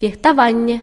фехтование